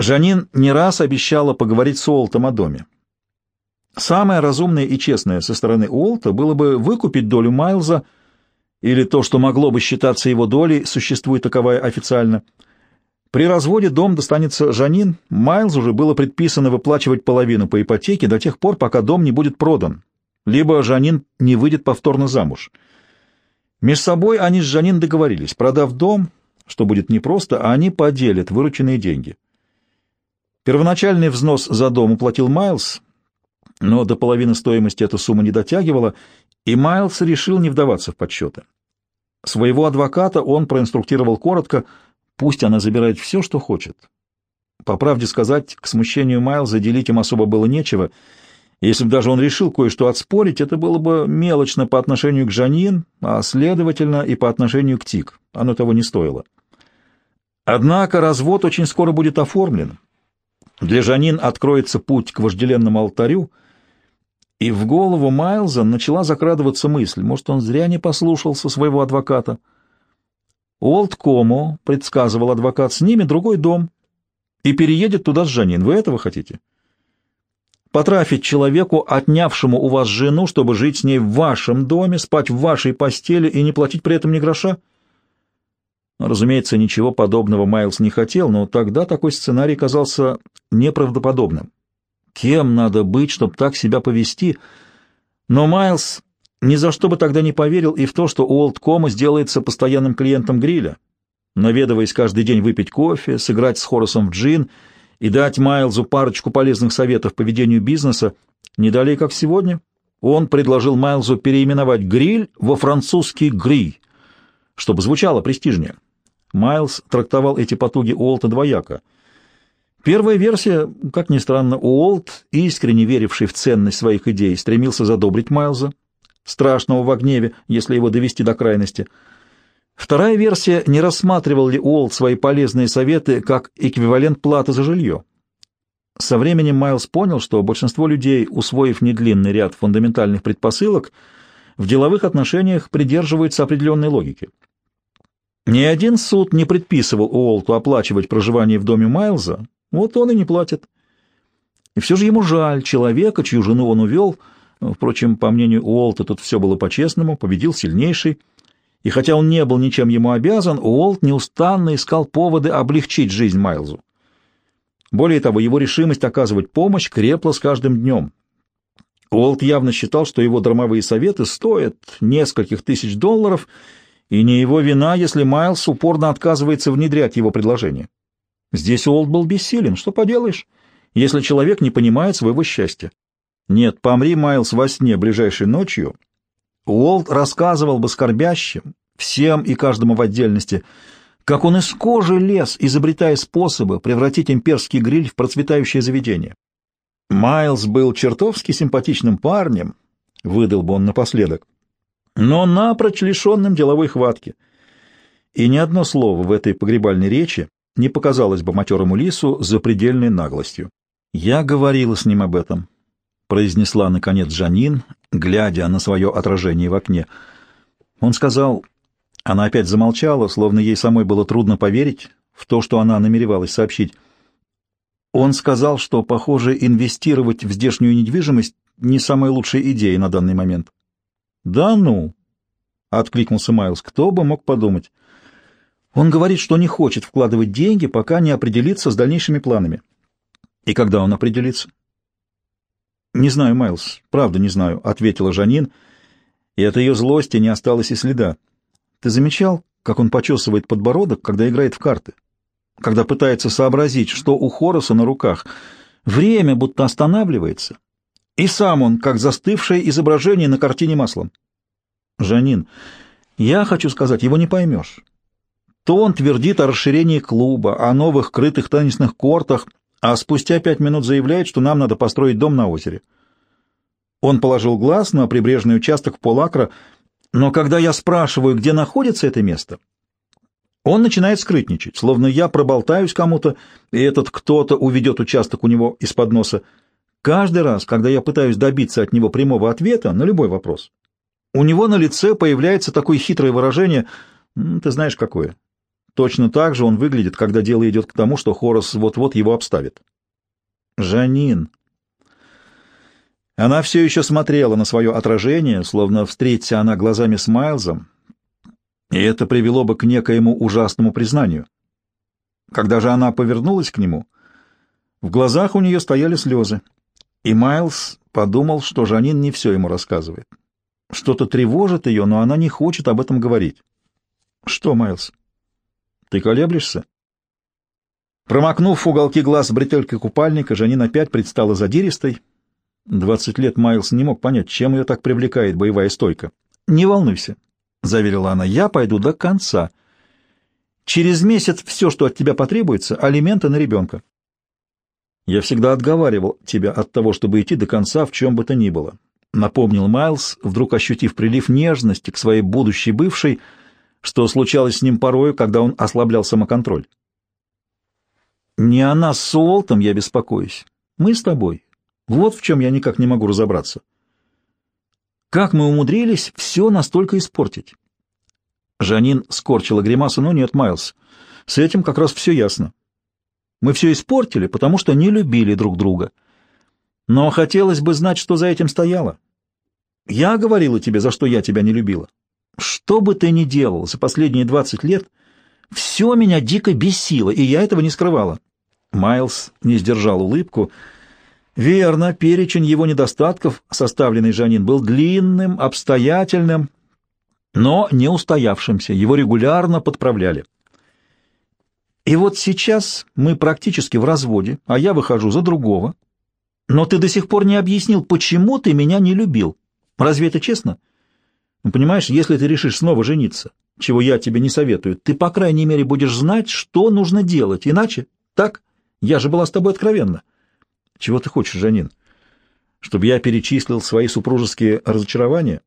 Жанин не раз обещала поговорить с Уолтом о доме. Самое разумное и честное со стороны Уолта было бы выкупить долю Майлза, или то, что могло бы считаться его долей, существует таковая официально. При разводе дом достанется Жанин, Майлзу уже было предписано выплачивать половину по ипотеке до тех пор, пока дом не будет продан, либо Жанин не выйдет повторно замуж. Меж собой они с Жанин договорились, продав дом, что будет непросто, а они поделят вырученные деньги. Первоначальный взнос за дом уплатил Майлз, но до половины стоимости эта сумма не дотягивала, и Майлз решил не вдаваться в подсчеты. Своего адвоката он проинструктировал коротко, пусть она забирает все, что хочет. По правде сказать, к смущению Майлза делить им особо было нечего. Если бы даже он решил кое-что отспорить, это было бы мелочно по отношению к Жанин, а следовательно и по отношению к Тик. Оно того не стоило. Однако развод очень скоро будет оформлен. Для Жанин откроется путь к вожделенному алтарю, и в голову Майлза начала закрадываться мысль, может, он зря не послушался своего адвоката. Олд Комо, предсказывал адвокат, снимет другой дом и переедет туда с Жанин. Вы этого хотите? Потрафить человеку, отнявшему у вас жену, чтобы жить с ней в вашем доме, спать в вашей постели и не платить при этом ни гроша? Разумеется, ничего подобного Майлз не хотел, но тогда такой сценарий казался неправдоподобным. Кем надо быть, чтобы так себя повести? Но Майлз ни за что бы тогда не поверил и в то, что Уолт Кома сделается постоянным клиентом гриля, наведываясь каждый день выпить кофе, сыграть с Хоросом в джин и дать Майлзу парочку полезных советов по ведению бизнеса, не далее, как сегодня. Он предложил Майлзу переименовать гриль во французский гри, чтобы звучало престижнее. Майлз трактовал эти потуги Уолта двояко — Первая версия, как ни странно, Уолт, искренне веривший в ценность своих идей, стремился задобрить Майлза, страшного в гневе, если его довести до крайности. Вторая версия, не рассматривал ли Уолт свои полезные советы как эквивалент платы за жилье. Со временем Майлз понял, что большинство людей, усвоив недлинный ряд фундаментальных предпосылок, в деловых отношениях придерживаются определенной логики. Ни один суд не предписывал Уолту оплачивать проживание в доме Майлза, вот он и не платит. И все же ему жаль человека, чью жену он увел. Впрочем, по мнению Уолта, тут все было по-честному, победил сильнейший. И хотя он не был ничем ему обязан, Уолт неустанно искал поводы облегчить жизнь Майлзу. Более того, его решимость оказывать помощь крепла с каждым днем. Уолт явно считал, что его дармовые советы стоят нескольких тысяч долларов, и не его вина, если Майлз упорно отказывается внедрять его предложения. Здесь Уолт был бессилен. Что поделаешь, если человек не понимает своего счастья? Нет, помри, Майлз, во сне ближайшей ночью, Уолт рассказывал бы скорбящим, всем и каждому в отдельности, как он из кожи лез, изобретая способы превратить «Имперский гриль» в процветающее заведение. Майлз был чертовски симпатичным парнем, выдал бы он напоследок, но напрочь лишенным деловой хватки. И ни одно слово в этой погребальной речи не показалось бы матерому лису запредельной наглостью. «Я говорила с ним об этом», — произнесла, наконец, Жанин, глядя на свое отражение в окне. Он сказал... Она опять замолчала, словно ей самой было трудно поверить в то, что она намеревалась сообщить. Он сказал, что, похоже, инвестировать в здешнюю недвижимость не самая лучшая идея на данный момент. «Да ну!» — откликнулся Майлз. «Кто бы мог подумать?» Он говорит, что не хочет вкладывать деньги, пока не определится с дальнейшими планами. И когда он определится? Не знаю, Майлз, правда не знаю, ответила Жанин, и от ее злости не осталось и следа. Ты замечал, как он почесывает подбородок, когда играет в карты? Когда пытается сообразить, что у Хороса на руках. Время будто останавливается, и сам он, как застывшее изображение на картине маслом. Жанин, я хочу сказать, его не поймешь то он твердит о расширении клуба, о новых крытых теннисных кортах, а спустя пять минут заявляет, что нам надо построить дом на озере. Он положил глаз на прибрежный участок полакра, но когда я спрашиваю, где находится это место, он начинает скрытничать, словно я проболтаюсь кому-то, и этот кто-то уведет участок у него из-под носа. Каждый раз, когда я пытаюсь добиться от него прямого ответа на любой вопрос, у него на лице появляется такое хитрое выражение, ты знаешь какое, Точно так же он выглядит, когда дело идет к тому, что Хорос вот-вот его обставит. Жанин. Она все еще смотрела на свое отражение, словно встретя она глазами с Майлзом, и это привело бы к некоему ужасному признанию. Когда же она повернулась к нему, в глазах у нее стояли слезы, и Майлз подумал, что Жанин не все ему рассказывает. Что-то тревожит ее, но она не хочет об этом говорить. Что, Майлз? Ты колеблешься? Промокнув уголки глаз бретелькой купальника, Жанин опять предстала задиристой. Двадцать лет Майлз не мог понять, чем ее так привлекает боевая стойка. «Не волнуйся», — заверила она, — «я пойду до конца. Через месяц все, что от тебя потребуется, алименты на ребенка». «Я всегда отговаривал тебя от того, чтобы идти до конца в чем бы то ни было», — напомнил Майлз, вдруг ощутив прилив нежности к своей будущей бывшей, что случалось с ним порою, когда он ослаблял самоконтроль. «Не она с Суолтом я беспокоюсь. Мы с тобой. Вот в чем я никак не могу разобраться. Как мы умудрились все настолько испортить?» Жанин скорчила гримасу, но нет, Майлз, с этим как раз все ясно. Мы все испортили, потому что не любили друг друга. Но хотелось бы знать, что за этим стояло. Я говорила тебе, за что я тебя не любила. Что бы ты ни делал за последние двадцать лет, все меня дико бесило, и я этого не скрывала. Майлз не сдержал улыбку. Верно, перечень его недостатков, составленный Жанин, был длинным, обстоятельным, но не устоявшимся. Его регулярно подправляли. И вот сейчас мы практически в разводе, а я выхожу за другого, но ты до сих пор не объяснил, почему ты меня не любил. Разве это честно? Ну, понимаешь, если ты решишь снова жениться, чего я тебе не советую, ты, по крайней мере, будешь знать, что нужно делать. Иначе, так, я же была с тобой откровенна. Чего ты хочешь, Жанин? Чтобы я перечислил свои супружеские разочарования?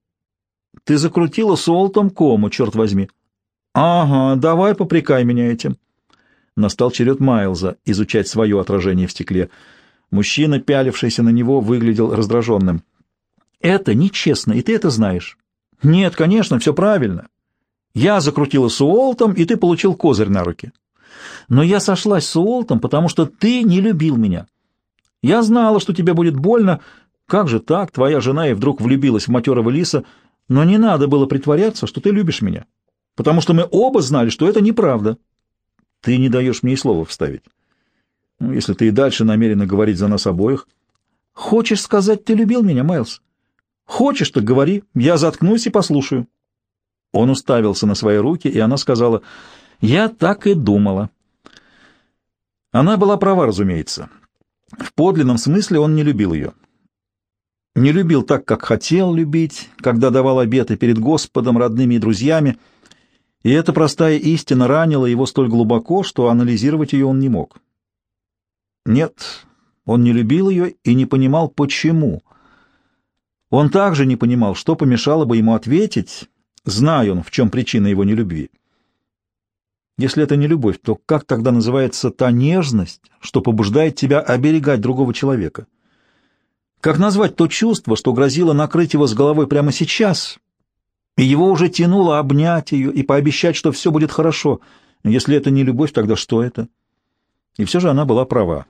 Ты закрутила с Уолтом кому, черт возьми. Ага, давай попрекай меня этим. Настал черед Майлза изучать свое отражение в стекле — Мужчина, пялившийся на него, выглядел раздраженным. «Это нечестно, и ты это знаешь». «Нет, конечно, все правильно. Я закрутила с Уолтом, и ты получил козырь на руки. Но я сошлась с Уолтом, потому что ты не любил меня. Я знала, что тебе будет больно. Как же так, твоя жена и вдруг влюбилась в матерого лиса, но не надо было притворяться, что ты любишь меня, потому что мы оба знали, что это неправда. Ты не даешь мне и слова вставить». Ну, если ты и дальше намерена говорить за нас обоих. Хочешь сказать, ты любил меня, Майлз? Хочешь, так говори. Я заткнусь и послушаю. Он уставился на свои руки, и она сказала, «Я так и думала». Она была права, разумеется. В подлинном смысле он не любил ее. Не любил так, как хотел любить, когда давал обеты перед Господом, родными и друзьями, и эта простая истина ранила его столь глубоко, что анализировать ее он не мог. Нет, он не любил ее и не понимал, почему. Он также не понимал, что помешало бы ему ответить, зная он, в чем причина его нелюбви. Если это не любовь, то как тогда называется та нежность, что побуждает тебя оберегать другого человека? Как назвать то чувство, что грозило накрыть его с головой прямо сейчас, и его уже тянуло обнять ее и пообещать, что все будет хорошо? Если это не любовь, тогда что это? И все же она была права.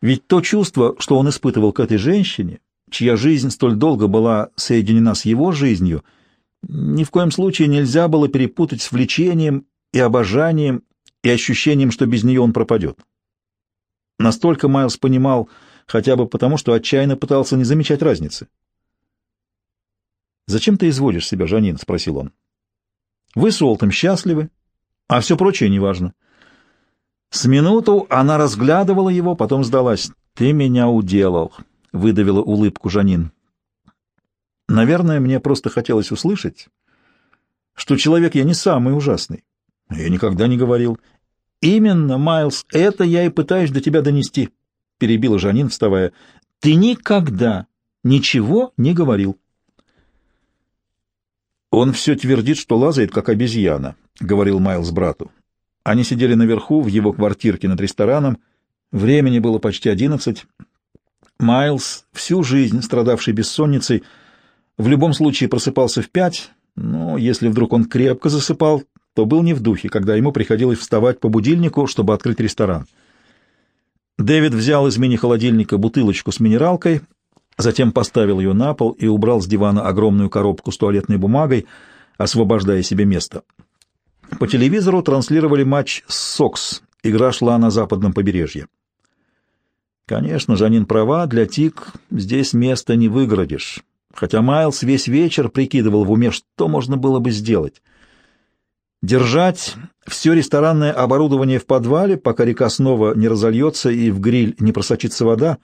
Ведь то чувство, что он испытывал к этой женщине, чья жизнь столь долго была соединена с его жизнью, ни в коем случае нельзя было перепутать с влечением и обожанием и ощущением, что без нее он пропадет. Настолько Майлз понимал, хотя бы потому, что отчаянно пытался не замечать разницы. «Зачем ты изводишь себя, Жанин?» — спросил он. «Вы с Уолтом счастливы, а все прочее неважно. С минуту она разглядывала его, потом сдалась. «Ты меня уделал», — выдавила улыбку Жанин. «Наверное, мне просто хотелось услышать, что человек я не самый ужасный. Я никогда не говорил. Именно, Майлз, это я и пытаюсь до тебя донести», — перебила Жанин, вставая. «Ты никогда ничего не говорил». «Он все твердит, что лазает, как обезьяна», — говорил Майлз брату. Они сидели наверху, в его квартирке над рестораном. Времени было почти одиннадцать. Майлз, всю жизнь страдавший бессонницей, в любом случае просыпался в пять, но если вдруг он крепко засыпал, то был не в духе, когда ему приходилось вставать по будильнику, чтобы открыть ресторан. Дэвид взял из мини-холодильника бутылочку с минералкой, затем поставил ее на пол и убрал с дивана огромную коробку с туалетной бумагой, освобождая себе место. По телевизору транслировали матч «Сокс». Игра шла на западном побережье. Конечно, Жанин права, для Тик здесь места не выгородишь. Хотя Майлз весь вечер прикидывал в уме, что можно было бы сделать. Держать все ресторанное оборудование в подвале, пока река снова не разольется и в гриль не просочится вода.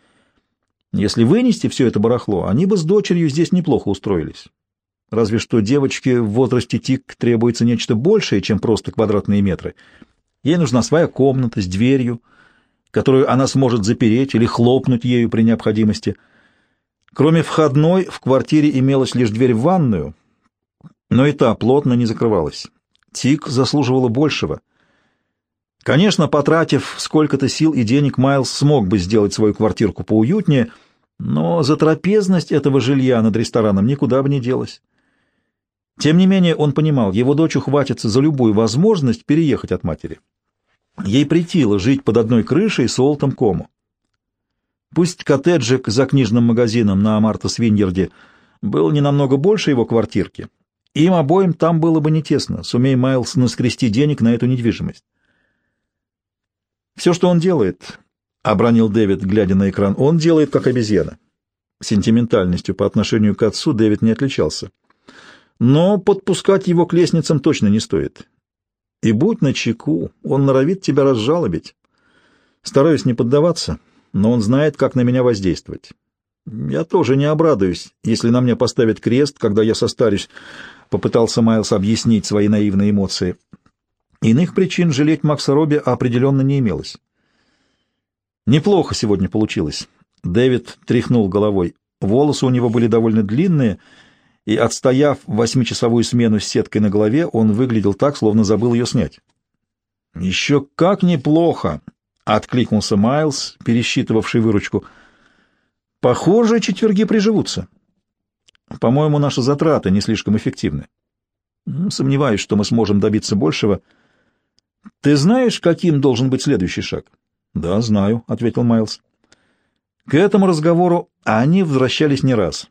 Если вынести все это барахло, они бы с дочерью здесь неплохо устроились. Разве что девочке в возрасте ТИК требуется нечто большее, чем просто квадратные метры. Ей нужна своя комната с дверью, которую она сможет запереть или хлопнуть ею при необходимости. Кроме входной, в квартире имелась лишь дверь в ванную, но и та плотно не закрывалась. Тик заслуживала большего. Конечно, потратив сколько-то сил и денег, Майлз смог бы сделать свою квартирку поуютнее, но за трапезность этого жилья над рестораном никуда бы не делась. Тем не менее, он понимал, его дочь ухватится за любую возможность переехать от матери. Ей притило жить под одной крышей с Уолтом Кому. Пусть коттеджик за книжным магазином на Амарта Свиньерде был не намного больше его квартирки, им обоим там было бы не тесно, сумей Майлз наскрести денег на эту недвижимость. «Все, что он делает», — обронил Дэвид, глядя на экран, — «он делает как обезьяна». Сентиментальностью по отношению к отцу Дэвид не отличался. Но подпускать его к лестницам точно не стоит. И будь начеку, он норовит тебя разжалобить. Стараюсь не поддаваться, но он знает, как на меня воздействовать. Я тоже не обрадуюсь, если на мне поставят крест, когда я состарюсь, — попытался Майлз объяснить свои наивные эмоции. Иных причин жалеть Макса Робби определенно не имелось. Неплохо сегодня получилось. Дэвид тряхнул головой. Волосы у него были довольно длинные, и, отстояв восьмичасовую смену с сеткой на голове, он выглядел так, словно забыл ее снять. «Еще как неплохо!» — откликнулся Майлз, пересчитывавший выручку. «Похоже, четверги приживутся. По-моему, наши затраты не слишком эффективны. Сомневаюсь, что мы сможем добиться большего. Ты знаешь, каким должен быть следующий шаг? Да, знаю, ответил Майлз. К этому разговору они возвращались не раз.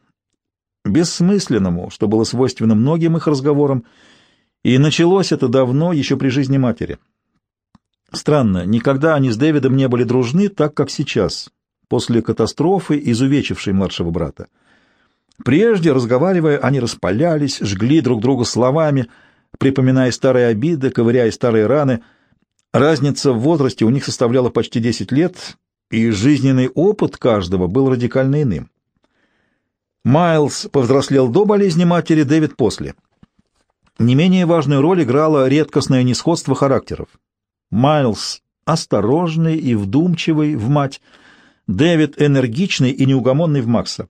Бессмысленному, что было свойственно многим их разговорам, и началось это давно, еще при жизни матери. Странно, никогда они с Дэвидом не были дружны так, как сейчас, после катастрофы, изувечившей младшего брата. Прежде, разговаривая, они распалялись, жгли друг друга словами, припоминая старые обиды, ковыряя старые раны. Разница в возрасте у них составляла почти 10 лет, и жизненный опыт каждого был радикально иным. Майлз повзрослел до болезни матери, Дэвид после. Не менее важную роль играло редкостное несходство характеров. Майлз осторожный и вдумчивый в мать, Дэвид энергичный и неугомонный в Макса.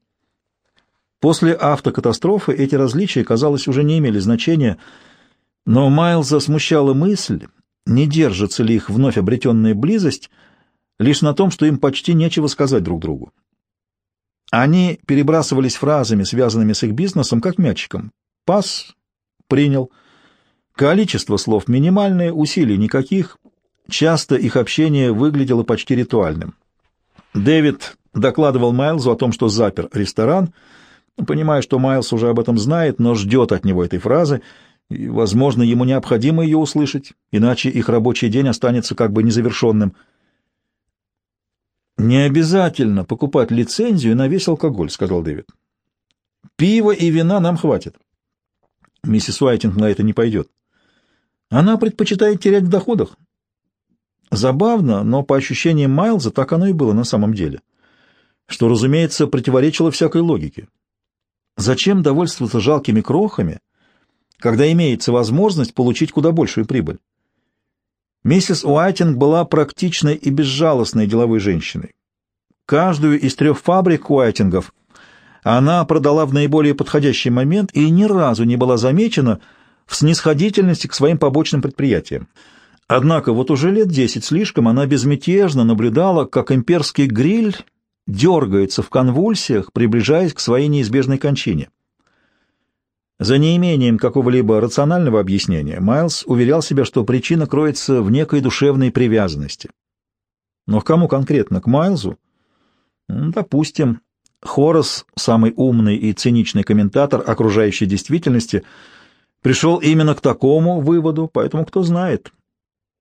После автокатастрофы эти различия, казалось, уже не имели значения, но Майлза смущала мысль, не держится ли их вновь обретенная близость, лишь на том, что им почти нечего сказать друг другу. Они перебрасывались фразами, связанными с их бизнесом, как мячиком. «Пас», «принял». Количество слов минимальное, усилий никаких. Часто их общение выглядело почти ритуальным. Дэвид докладывал Майлзу о том, что запер ресторан — Понимая, что Майлз уже об этом знает, но ждет от него этой фразы, и, возможно, ему необходимо ее услышать, иначе их рабочий день останется как бы незавершенным. «Не обязательно покупать лицензию на весь алкоголь», — сказал Дэвид. «Пива и вина нам хватит». Миссис Уайтинг на это не пойдет. Она предпочитает терять в доходах. Забавно, но по ощущениям Майлза так оно и было на самом деле, что, разумеется, противоречило всякой логике. Зачем довольствоваться жалкими крохами, когда имеется возможность получить куда большую прибыль? Миссис Уайтинг была практичной и безжалостной деловой женщиной. Каждую из трех фабрик Уайтингов она продала в наиболее подходящий момент и ни разу не была замечена в снисходительности к своим побочным предприятиям. Однако вот уже лет десять слишком она безмятежно наблюдала, как имперский гриль дергается в конвульсиях, приближаясь к своей неизбежной кончине. За неимением какого-либо рационального объяснения Майлз уверял себя, что причина кроется в некой душевной привязанности. Но к кому конкретно? К Майлзу? Допустим, Хорос, самый умный и циничный комментатор окружающей действительности, пришел именно к такому выводу, поэтому кто знает.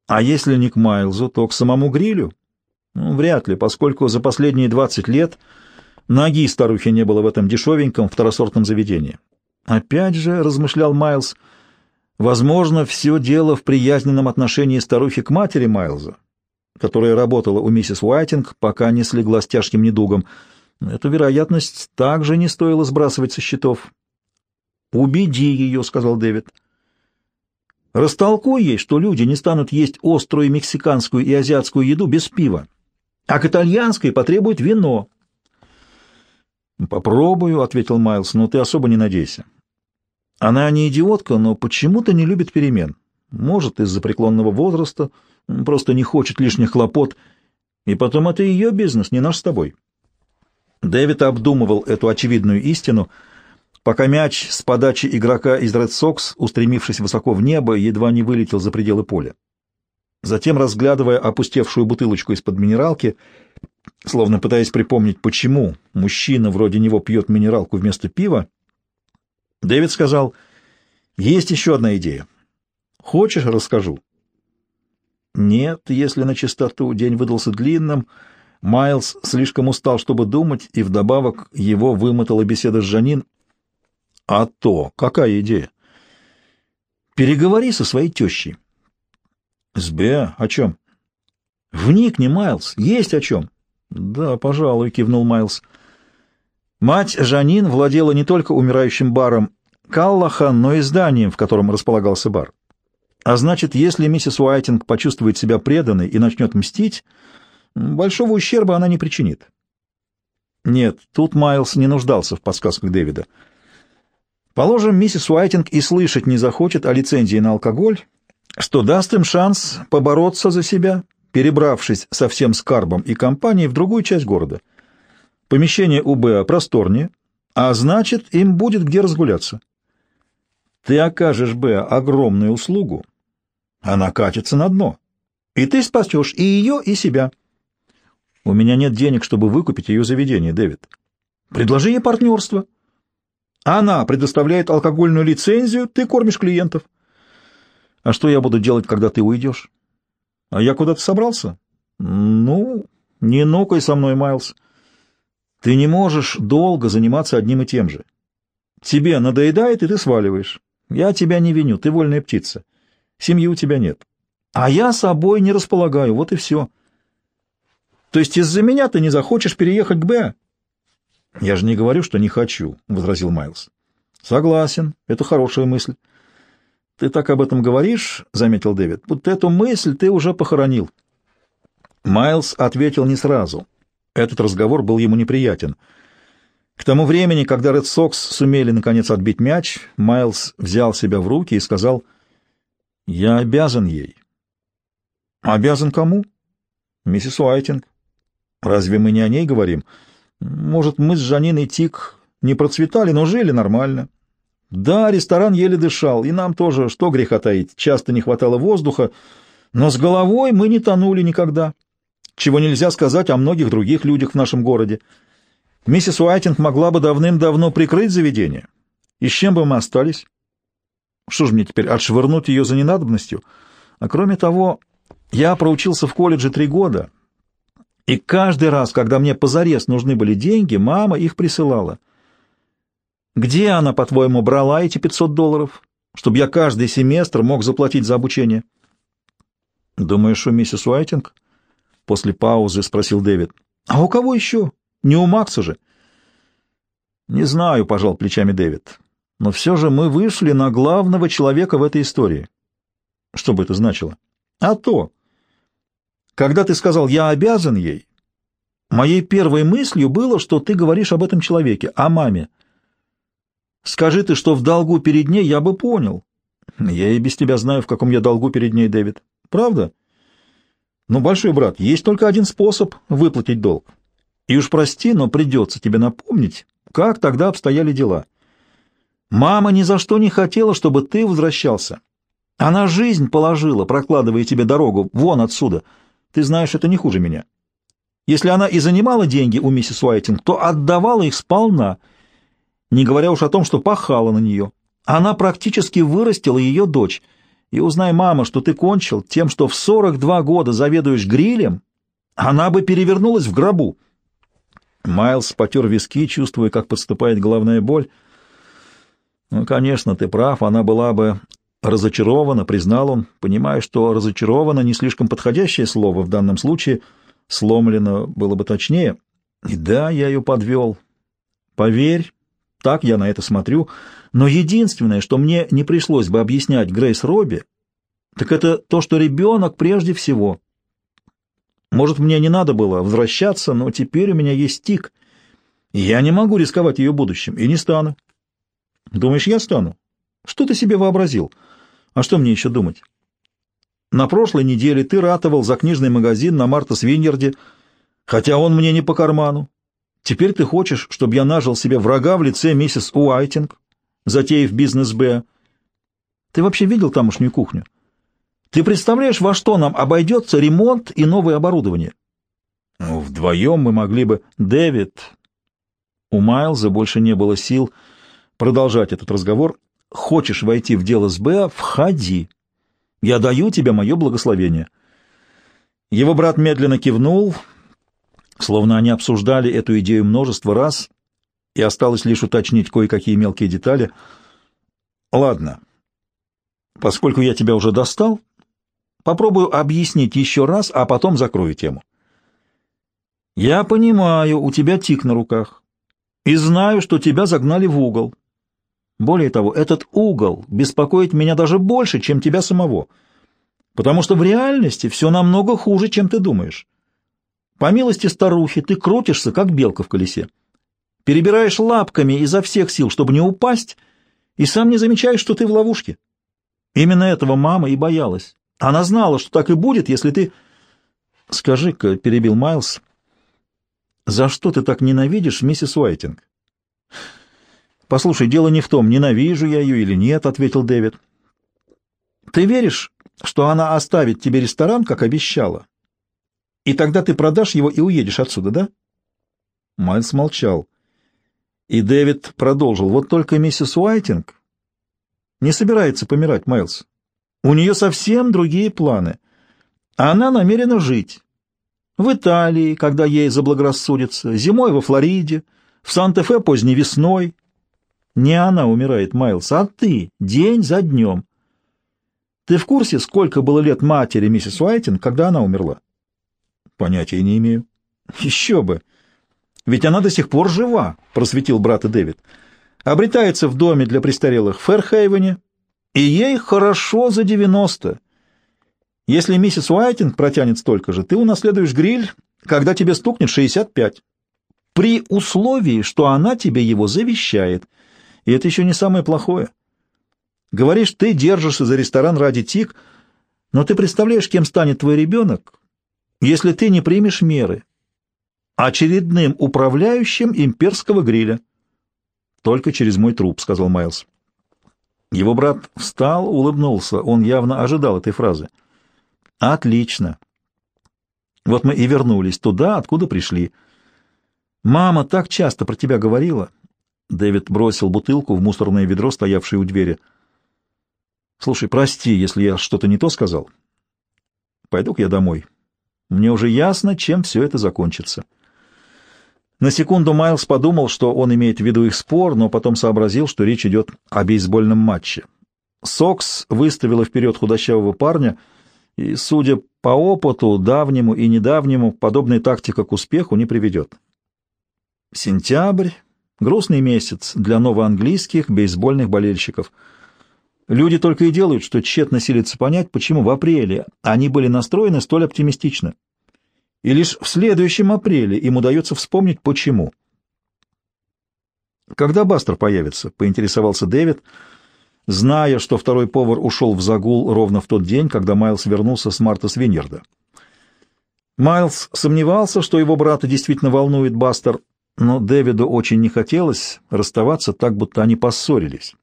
А если не к Майлзу, то к самому Грилю? Ну, вряд ли, поскольку за последние 20 лет ноги старухи не было в этом дешевеньком второсортном заведении. Опять же, размышлял Майлз, возможно, все дело в приязненном отношении старухи к матери Майлза, которая работала у миссис Уайтинг, пока не слегла с тяжким недугом. Эту вероятность также не стоило сбрасывать со счетов. «Убеди ее», — сказал Дэвид. «Растолкуй ей, что люди не станут есть острую мексиканскую и азиатскую еду без пива, а к итальянской потребуют вино». «Попробую», — ответил Майлз, — «но ты особо не надейся. Она не идиотка, но почему-то не любит перемен. Может, из-за преклонного возраста, просто не хочет лишних хлопот. И потом это ее бизнес, не наш с тобой. Дэвид обдумывал эту очевидную истину, пока мяч с подачи игрока из Ред Сокс, устремившись высоко в небо, едва не вылетел за пределы поля. Затем, разглядывая опустевшую бутылочку из-под минералки, словно пытаясь припомнить, почему мужчина вроде него пьет минералку вместо пива, Дэвид сказал, «Есть еще одна идея. Хочешь, расскажу?» «Нет, если на чистоту день выдался длинным, Майлз слишком устал, чтобы думать, и вдобавок его вымотала беседа с Жанин. А то, какая идея? Переговори со своей тещей». «С Беа? О чем?» «Вникни, Майлз, есть о чем». «Да, пожалуй», — кивнул Майлз. Мать Жанин владела не только умирающим баром Каллаха, но и зданием, в котором располагался бар. А значит, если миссис Уайтинг почувствует себя преданной и начнет мстить, большого ущерба она не причинит. Нет, тут Майлз не нуждался в подсказках Дэвида. Положим, миссис Уайтинг и слышать не захочет о лицензии на алкоголь, что даст им шанс побороться за себя, перебравшись со всем скарбом и компанией в другую часть города — Помещение у Б просторнее, а значит, им будет где разгуляться. Ты окажешь Б огромную услугу, она катится на дно, и ты спасешь и ее, и себя. У меня нет денег, чтобы выкупить ее заведение, Дэвид. Предложи ей партнерство. Она предоставляет алкогольную лицензию, ты кормишь клиентов. А что я буду делать, когда ты уйдешь? А я куда-то собрался? Ну, не нокай со мной, Майлз. Ты не можешь долго заниматься одним и тем же. Тебе надоедает, и ты сваливаешь. Я тебя не виню, ты вольная птица. Семьи у тебя нет. А я собой не располагаю, вот и все. То есть из-за меня ты не захочешь переехать к Б? Я же не говорю, что не хочу, — возразил Майлз. Согласен, это хорошая мысль. Ты так об этом говоришь, — заметил Дэвид, — будто эту мысль ты уже похоронил. Майлз ответил не сразу. Этот разговор был ему неприятен. К тому времени, когда Ред Сокс сумели наконец отбить мяч, Майлз взял себя в руки и сказал, «Я обязан ей». «Обязан кому?» «Миссис Уайтинг». «Разве мы не о ней говорим? Может, мы с Жаниной Тик не процветали, но жили нормально». «Да, ресторан еле дышал, и нам тоже, что греха таить, часто не хватало воздуха, но с головой мы не тонули никогда» чего нельзя сказать о многих других людях в нашем городе. Миссис Уайтинг могла бы давным-давно прикрыть заведение. И с чем бы мы остались? Что же мне теперь, отшвырнуть ее за ненадобностью? А кроме того, я проучился в колледже три года, и каждый раз, когда мне позарез нужны были деньги, мама их присылала. Где она, по-твоему, брала эти 500 долларов, чтобы я каждый семестр мог заплатить за обучение? Думаешь, у миссис Уайтинг? После паузы спросил Дэвид. «А у кого еще? Не у Макса же?» «Не знаю», — пожал плечами Дэвид. «Но все же мы вышли на главного человека в этой истории». «Что бы это значило?» «А то. Когда ты сказал «я обязан ей», моей первой мыслью было, что ты говоришь об этом человеке, о маме. Скажи ты, что в долгу перед ней, я бы понял. Я и без тебя знаю, в каком я долгу перед ней, Дэвид. Правда?» Но, большой брат, есть только один способ выплатить долг. И уж прости, но придется тебе напомнить, как тогда обстояли дела. Мама ни за что не хотела, чтобы ты возвращался. Она жизнь положила, прокладывая тебе дорогу вон отсюда. Ты знаешь, это не хуже меня. Если она и занимала деньги у миссис Уайтинг, то отдавала их сполна, не говоря уж о том, что пахала на нее. Она практически вырастила ее дочь. И узнай, мама, что ты кончил тем, что в 42 года заведуешь грилем, она бы перевернулась в гробу. Майлз потер виски, чувствуя, как подступает головная боль. Ну, конечно, ты прав, она была бы разочарована, признал он, понимая, что разочарована не слишком подходящее слово в данном случае, сломлено было бы точнее. И да, я ее подвел. Поверь, так я на это смотрю. Но единственное, что мне не пришлось бы объяснять Грейс Робби, так это то, что ребенок прежде всего. Может, мне не надо было возвращаться, но теперь у меня есть тик, я не могу рисковать ее будущим, и не стану. Думаешь, я стану? Что ты себе вообразил? А что мне еще думать? На прошлой неделе ты ратовал за книжный магазин на Марта Свиньерде, хотя он мне не по карману. Теперь ты хочешь, чтобы я нажил себе врага в лице миссис Уайтинг, затеяв бизнес Б. Ты вообще видел тамошнюю кухню? Ты представляешь, во что нам обойдется ремонт и новое оборудование? Ну, вдвоем мы могли бы... Дэвид... У Майлза больше не было сил продолжать этот разговор. Хочешь войти в дело с Б, входи. Я даю тебе мое благословение. Его брат медленно кивнул, словно они обсуждали эту идею множество раз, и осталось лишь уточнить кое-какие мелкие детали. Ладно, поскольку я тебя уже достал, попробую объяснить еще раз, а потом закрою тему. Я понимаю, у тебя тик на руках, и знаю, что тебя загнали в угол. Более того, этот угол беспокоит меня даже больше, чем тебя самого, потому что в реальности все намного хуже, чем ты думаешь. По милости старухи, ты крутишься, как белка в колесе. Перебираешь лапками изо всех сил, чтобы не упасть, и сам не замечаешь, что ты в ловушке. Именно этого мама и боялась. Она знала, что так и будет, если ты... Скажи-ка, — перебил Майлз, — за что ты так ненавидишь миссис Уайтинг? Послушай, дело не в том, ненавижу я ее или нет, — ответил Дэвид. Ты веришь, что она оставит тебе ресторан, как обещала? И тогда ты продашь его и уедешь отсюда, да? Майлз молчал. И Дэвид продолжил. Вот только миссис Уайтинг не собирается помирать, Майлз. У нее совсем другие планы. Она намерена жить. В Италии, когда ей заблагорассудится, зимой во Флориде, в Санта-Фе поздней весной. Не она умирает, Майлз, а ты, день за днем. Ты в курсе, сколько было лет матери миссис Уайтинг, когда она умерла? Понятия не имею. Еще бы. Ведь она до сих пор жива, просветил брата Дэвид. Обретается в доме для престарелых в Фэрхейвене, и ей хорошо за девяносто. Если миссис Уайтинг протянет столько же, ты унаследуешь гриль, когда тебе стукнет шестьдесят пять. При условии, что она тебе его завещает. И это еще не самое плохое. Говоришь, ты держишься за ресторан ради тик, но ты представляешь, кем станет твой ребенок, если ты не примешь меры. Очередным управляющим имперского гриля. Только через мой труп, сказал Майлз. Его брат встал, улыбнулся. Он явно ожидал этой фразы. Отлично. Вот мы и вернулись туда, откуда пришли. Мама так часто про тебя говорила. Дэвид бросил бутылку в мусорное ведро, стоявшее у двери. Слушай, прости, если я что-то не то сказал. Пойду-ка я домой. Мне уже ясно, чем все это закончится. На секунду Майлз подумал, что он имеет в виду их спор, но потом сообразил, что речь идет о бейсбольном матче. Сокс выставила вперед худощавого парня, и, судя по опыту, давнему и недавнему, подобная тактика к успеху не приведет. Сентябрь — грустный месяц для новоанглийских бейсбольных болельщиков — Люди только и делают, что тщетно силятся понять, почему в апреле они были настроены столь оптимистично. И лишь в следующем апреле им удается вспомнить, почему. «Когда Бастер появится?» — поинтересовался Дэвид, зная, что второй повар ушел в загул ровно в тот день, когда Майлз вернулся с Марта Свиньерда. Майлз сомневался, что его брата действительно волнует Бастер, но Дэвиду очень не хотелось расставаться так, будто они поссорились,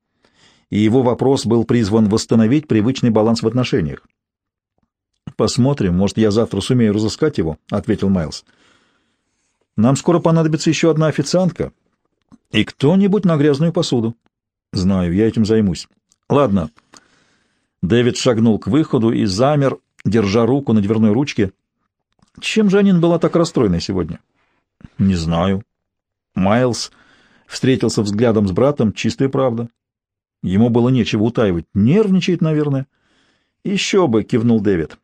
и его вопрос был призван восстановить привычный баланс в отношениях. «Посмотрим, может, я завтра сумею разыскать его», — ответил Майлз. «Нам скоро понадобится еще одна официантка и кто-нибудь на грязную посуду». «Знаю, я этим займусь». «Ладно». Дэвид шагнул к выходу и замер, держа руку на дверной ручке. Чем Жанин была так расстроена сегодня? Не знаю. Майлз встретился взглядом с братом, чистая правда. Ему было нечего утаивать. Нервничает, наверное. Еще бы, кивнул Дэвид.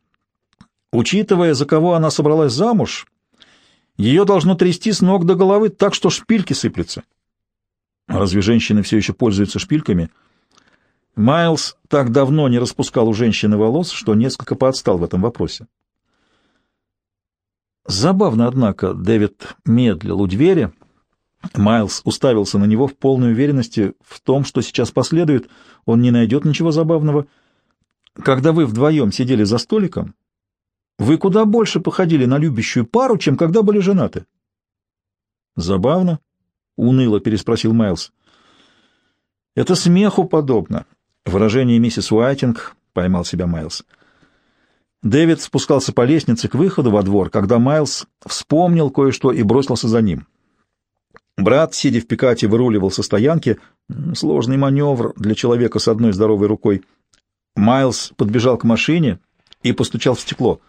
Учитывая, за кого она собралась замуж, ее должно трясти с ног до головы так, что шпильки сыплются. Разве женщины все еще пользуются шпильками? Майлз так давно не распускал у женщины волос, что несколько поотстал в этом вопросе. Забавно, однако, Дэвид медлил у двери. Майлз уставился на него в полной уверенности в том, что сейчас последует, он не найдет ничего забавного. Когда вы вдвоем сидели за столиком, вы куда больше походили на любящую пару, чем когда были женаты. Забавно? — уныло переспросил Майлз. Это смеху подобно. Выражение миссис Уайтинг поймал себя Майлз. Дэвид спускался по лестнице к выходу во двор, когда Майлз вспомнил кое-что и бросился за ним. Брат, сидя в пикате, выруливал со стоянки. Сложный маневр для человека с одной здоровой рукой. Майлз подбежал к машине и постучал в стекло.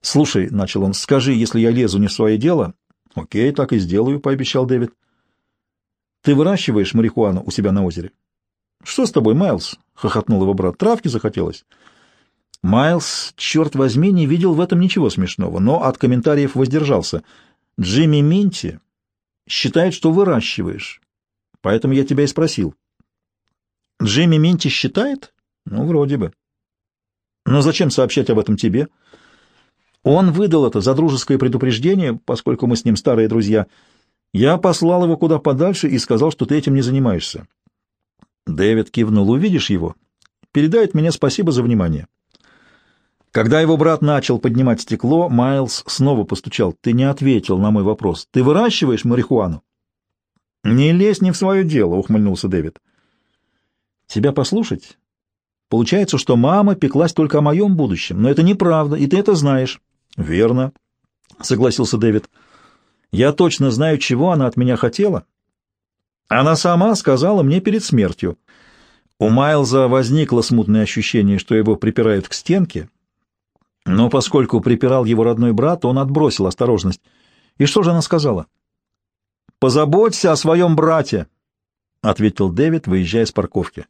«Слушай», — начал он, — «скажи, если я лезу не в свое дело». «Окей, так и сделаю», — пообещал Дэвид. «Ты выращиваешь марихуану у себя на озере?» «Что с тобой, Майлз?» — хохотнул его брат. «Травки захотелось?» Майлз, черт возьми, не видел в этом ничего смешного, но от комментариев воздержался. Джимми Минти считает, что выращиваешь, поэтому я тебя и спросил. Джимми Минти считает? Ну, вроде бы. Но зачем сообщать об этом тебе? Он выдал это за дружеское предупреждение, поскольку мы с ним старые друзья. Я послал его куда подальше и сказал, что ты этим не занимаешься. Дэвид кивнул. Увидишь его? Передает мне спасибо за внимание. Когда его брат начал поднимать стекло, Майлз снова постучал. «Ты не ответил на мой вопрос. Ты выращиваешь марихуану?» «Не лезь не в свое дело», — ухмыльнулся Дэвид. «Тебя послушать? Получается, что мама пеклась только о моем будущем, но это неправда, и ты это знаешь». «Верно», — согласился Дэвид. «Я точно знаю, чего она от меня хотела. Она сама сказала мне перед смертью». У Майлза возникло смутное ощущение, что его припирают к стенке, но поскольку припирал его родной брат, он отбросил осторожность. И что же она сказала? «Позаботься о своем брате», — ответил Дэвид, выезжая с парковки.